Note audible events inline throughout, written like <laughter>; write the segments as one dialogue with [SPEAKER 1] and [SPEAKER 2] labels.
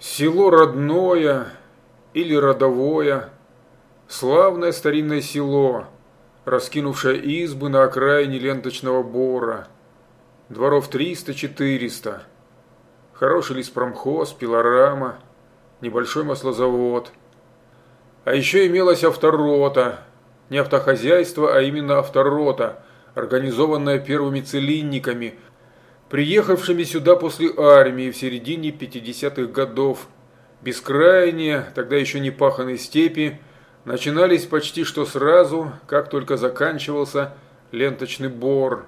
[SPEAKER 1] Село родное или родовое, славное старинное село, раскинувшее избы на окраине ленточного бора. Дворов 300-400. Хороший леспромхоз, пилорама, небольшой маслозавод. А еще имелась авторота. Не автохозяйство, а именно авторота, организованная первыми целинниками – приехавшими сюда после армии в середине 50-х годов. Бескрайние, тогда еще не паханые степи, начинались почти что сразу, как только заканчивался ленточный бор.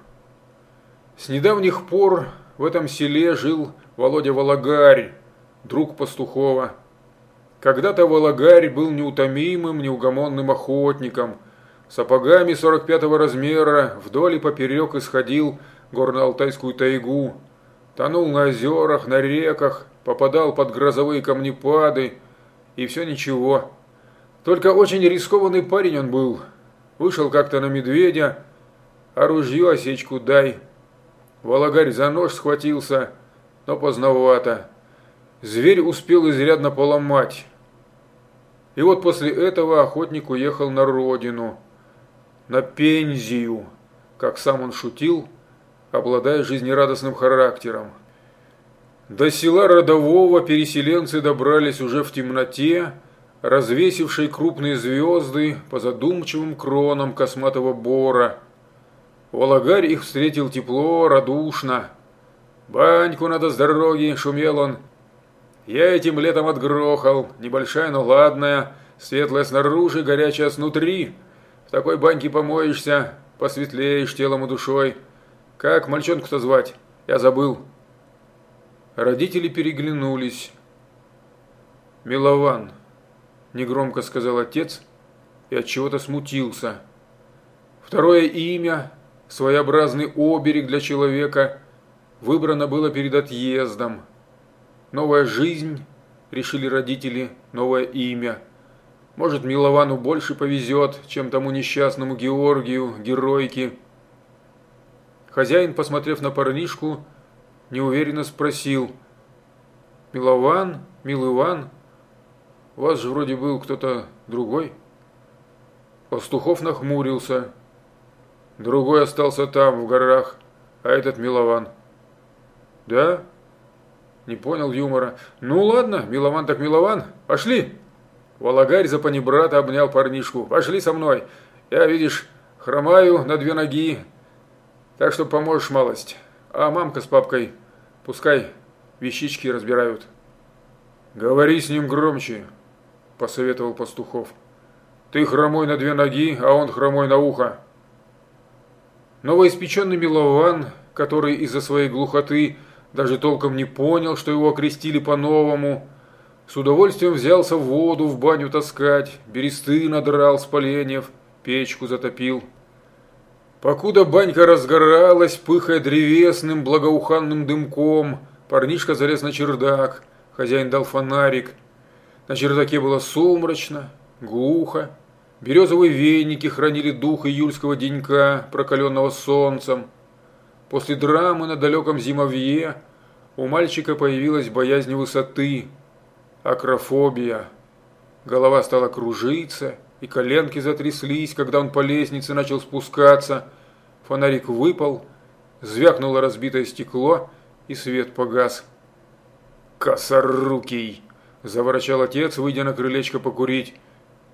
[SPEAKER 1] С недавних пор в этом селе жил Володя Вологарь, друг Пастухова. Когда-то Вологарь был неутомимым, неугомонным охотником. Сапогами 45-го размера вдоль и поперек исходил горно-алтайскую тайгу, тонул на озерах, на реках, попадал под грозовые камнепады, и все ничего. Только очень рискованный парень он был. Вышел как-то на медведя, а ружье осечку дай. Вологарь за нож схватился, но поздновато. Зверь успел изрядно поломать. И вот после этого охотник уехал на родину, на пензию, как сам он шутил, обладая жизнерадостным характером. До села Родового переселенцы добрались уже в темноте, развесившей крупные звезды по задумчивым кронам косматого бора. Вологарь их встретил тепло, радушно. «Баньку надо с дороги», – шумел он. «Я этим летом отгрохал, небольшая, но ладная, светлая снаружи, горячая снутри. В такой баньке помоешься, посветлеешь телом и душой». «Как мальчонку-то звать? Я забыл». Родители переглянулись. «Милован», – негромко сказал отец и от чего то смутился. Второе имя, своеобразный оберег для человека, выбрано было перед отъездом. Новая жизнь, решили родители, новое имя. Может, Миловану больше повезет, чем тому несчастному Георгию, геройке, Хозяин, посмотрев на парнишку, неуверенно спросил. «Милован? Милыван? У вас же вроде был кто-то другой?» Пастухов нахмурился. «Другой остался там, в горах, а этот Милован». «Да?» Не понял юмора. «Ну ладно, Милован так Милован, пошли!» Вологарь за панибрата обнял парнишку. «Пошли со мной. Я, видишь, хромаю на две ноги, так что поможешь малость. А мамка с папкой пускай вещички разбирают. Говори с ним громче, посоветовал Пастухов. Ты хромой на две ноги, а он хромой на ухо. Новоиспеченный Милован, который из-за своей глухоты даже толком не понял, что его окрестили по-новому, с удовольствием взялся в воду в баню таскать, бересты надрал с поленьев, печку затопил. Покуда банька разгоралась, пыхая древесным благоуханным дымком, парнишка залез на чердак, хозяин дал фонарик. На чердаке было сумрачно, глухо, березовые веники хранили дух июльского денька, прокаленного солнцем. После драмы на далеком зимовье у мальчика появилась боязнь высоты, акрофобия. Голова стала кружиться, и коленки затряслись, когда он по лестнице начал спускаться. Фонарик выпал, звякнуло разбитое стекло, и свет погас. «Косорукий!» – заворчал отец, выйдя на крылечко покурить.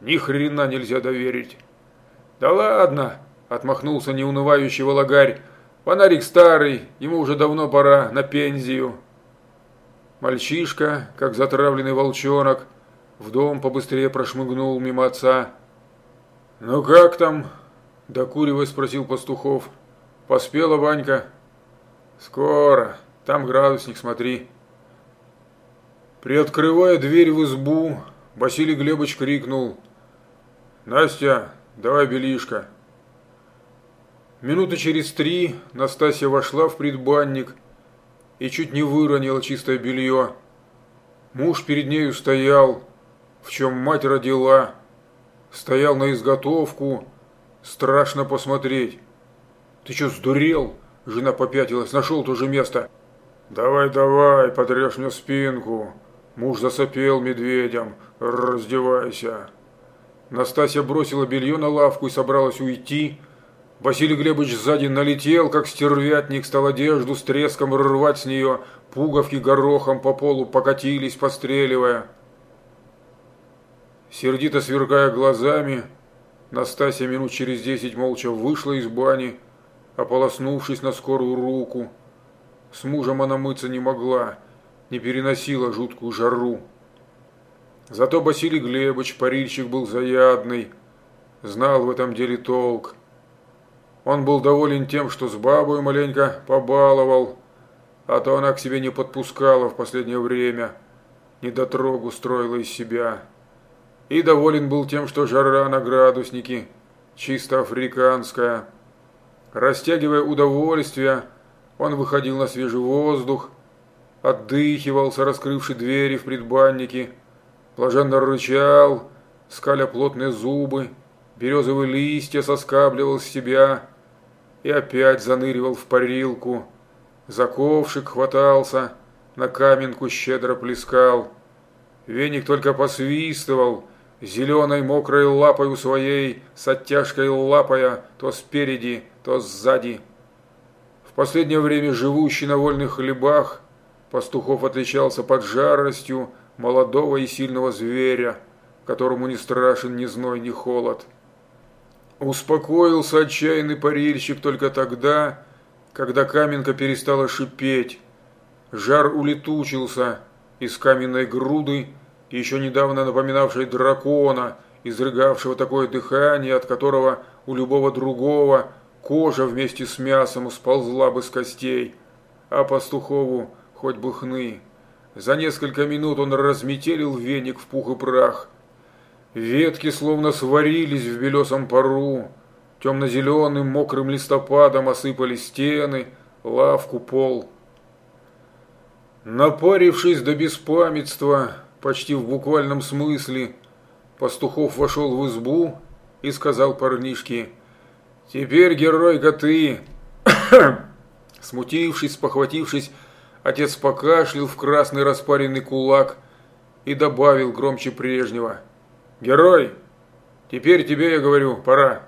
[SPEAKER 1] «Ни хрена нельзя доверить!» «Да ладно!» – отмахнулся неунывающий вологарь. «Фонарик старый, ему уже давно пора на пензию». Мальчишка, как затравленный волчонок, в дом побыстрее прошмыгнул мимо отца. «Ну как там?» – докуривая спросил пастухов. «Поспела Ванька?» «Скоро. Там градусник, смотри». Приоткрывая дверь в избу, Василий Глебович крикнул. «Настя, давай белишко». Минуты через три Настасья вошла в предбанник и чуть не выронила чистое белье. Муж перед нею стоял, в чем мать родила, стоял на изготовку, страшно посмотреть. Ты что, сдурел? Жена попятилась, нашел то же место. Давай, давай, потрешь мне спинку. Муж засопел медведем. «Раздевайся!» Настасья бросила белье на лавку и собралась уйти. Василий Глебович сзади налетел, как стервятник, стал одежду с треском рвать с нее. Пуговки горохом по полу покатились, постреливая. Сердито сверкая глазами, Настасья минут через десять молча вышла из бани, ополоснувшись на скорую руку. С мужем она мыться не могла, не переносила жуткую жару. Зато Василий Глебович, парильщик, был заядлый, знал в этом деле толк. Он был доволен тем, что с бабой маленько побаловал, а то она к себе не подпускала в последнее время, недотрогу строила из себя. И доволен был тем, что жара на градуснике, чисто африканская. Растягивая удовольствие, он выходил на свежий воздух, отдыхивался, раскрывши двери в предбаннике, блаженно рычал, скаля плотные зубы, березовые листья соскабливал с себя и опять заныривал в парилку. За ковшик хватался, на каменку щедро плескал. Веник только посвистывал, зеленой мокрой лапой у своей, с оттяжкой лапая, то спереди, то сзади. В последнее время живущий на вольных хлебах, Пастухов отличался под жаростью молодого и сильного зверя, которому не страшен ни зной, ни холод. Успокоился отчаянный парильщик только тогда, когда каменка перестала шипеть. Жар улетучился из каменной груды, еще недавно напоминавшей дракона, изрыгавшего такое дыхание, от которого у любого другого кожа вместе с мясом сползла бы с костей, а пастухову хоть бы хны. За несколько минут он разметелил веник в пух и прах. Ветки словно сварились в белесом пару, темно-зеленым мокрым листопадом осыпали стены, лавку, пол. Напарившись до беспамятства, почти в буквальном смысле, Пастухов вошел в избу и сказал парнишке, «Теперь, геройка, ты...» <coughs> Смутившись, похватившись, отец покашлял в красный распаренный кулак и добавил громче прежнего, «Герой, теперь тебе, я говорю, пора».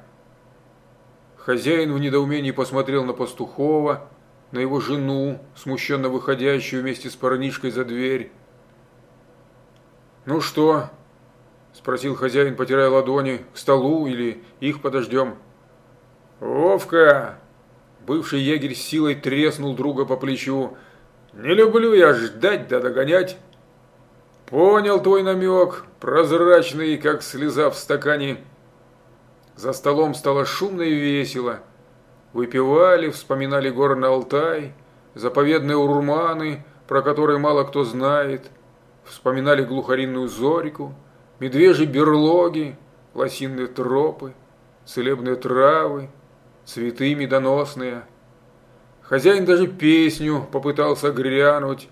[SPEAKER 1] Хозяин в недоумении посмотрел на Пастухова, на его жену, смущенно выходящую вместе с парнишкой за дверь. «Ну что?» – спросил хозяин, потирая ладони. «К столу или их подождем?» «Вовка!» Бывший егерь с силой треснул друга по плечу. «Не люблю я ждать да догонять!» «Понял твой намек, прозрачный, как слеза в стакане!» За столом стало шумно и весело. Выпивали, вспоминали горный Алтай, заповедные урманы, про которые мало кто знает – Вспоминали глухаринную зорьку, медвежьи берлоги, лосиные тропы, целебные травы, цветы медоносные. Хозяин даже песню попытался грянуть.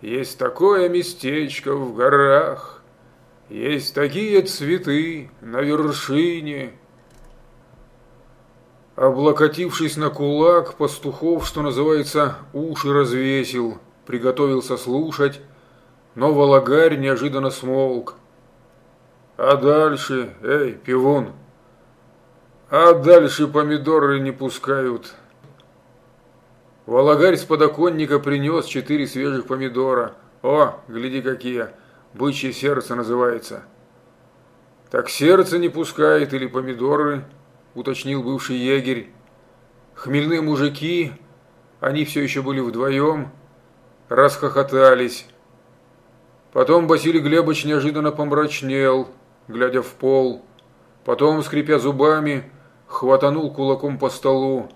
[SPEAKER 1] Есть такое местечко в горах, есть такие цветы на вершине. Облокотившись на кулак, пастухов, что называется, уши развесил, приготовился слушать, но Валагарь неожиданно смолк. А дальше, эй, пивун, а дальше помидоры не пускают. Валагарь с подоконника принес четыре свежих помидора. О, гляди какие, бычье сердце называется. Так сердце не пускает или помидоры, уточнил бывший егерь. Хмельные мужики, они все еще были вдвоем, расхохотались. Потом Василий Глебович неожиданно помрачнел, глядя в пол. Потом, скрипя зубами, хватанул кулаком по столу.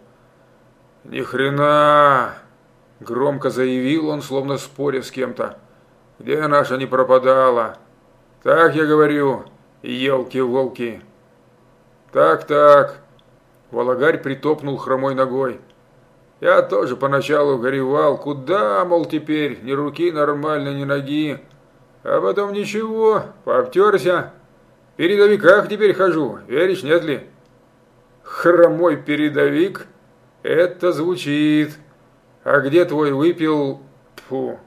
[SPEAKER 1] «Ни хрена!» – громко заявил он, словно споря с кем-то. «Где наша не пропадала?» «Так я говорю, елки-волки!» «Так-так!» – Вологарь притопнул хромой ногой. «Я тоже поначалу горевал. Куда, мол, теперь? Ни руки нормально, ни ноги. А потом ничего, пообтерся. В передовиках теперь хожу, веришь, нет ли? Хромой передовик? Это звучит. А где твой выпил? Фу,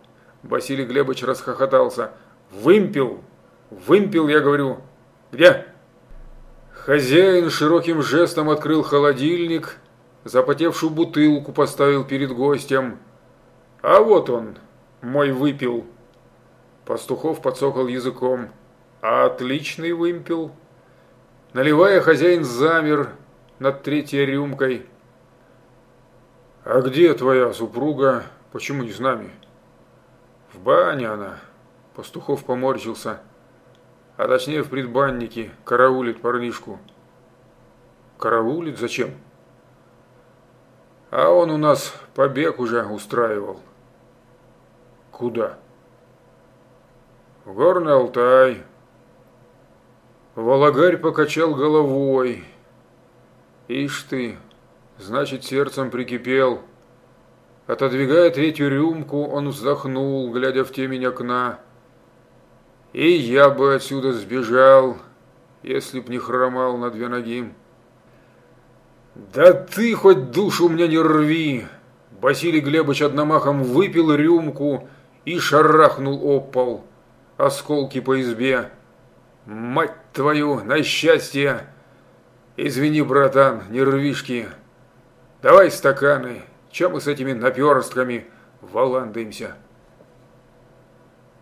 [SPEAKER 1] Василий Глебович расхохотался. «Вымпел! Вымпел, я говорю! Где?» Хозяин широким жестом открыл холодильник, запотевшую бутылку поставил перед гостем. «А вот он, мой выпил!» Пастухов подсокал языком. «Отличный вымпел!» Наливая, хозяин замер над третьей рюмкой. «А где твоя супруга? Почему не с нами?» «В бане она», – Пастухов поморщился. «А точнее в предбаннике, караулит парнишку». «Караулит? Зачем?» «А он у нас побег уже устраивал». «Куда?» «В Горный Алтай». Вологарь покачал головой. «Ишь ты, значит, сердцем прикипел». Отодвигая третью рюмку, он вздохнул, глядя в темень окна. И я бы отсюда сбежал, если б не хромал на две ноги. «Да ты хоть душу мне не рви!» Василий Глебович одномахом выпил рюмку и шарахнул об пол. Осколки по избе. «Мать твою, на счастье!» «Извини, братан, нервишки. Давай стаканы, чем мы с этими наперстками валандаемся?»